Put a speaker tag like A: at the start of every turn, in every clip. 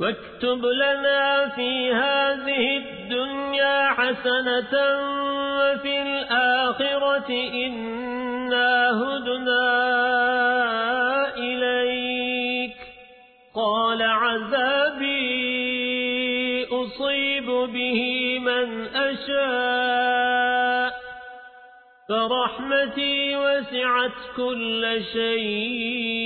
A: واكتب لنا في هذه الدنيا حسنة وفي الآخرة إنا هدنا إليك. قال عذابي أصيب به من أشاء. فرحمتي وسعت كل شيء.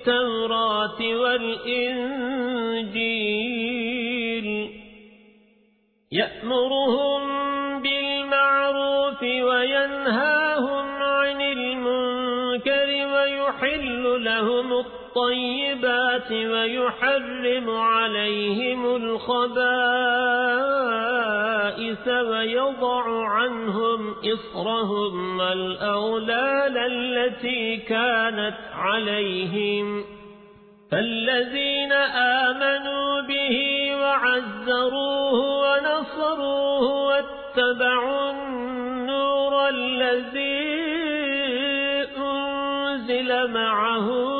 A: التوراة والإنجيل يأمرهم بالمعروف وينهاهم عن المنكر ويحل لهم الطيبات ويحرم عليهم الخبائث ويضع عنهم إصرهم والأولال التي كانت عليهم. فالذين آمنوا به وعزروه ونصروه واتبعوا النور الذي أنزل معه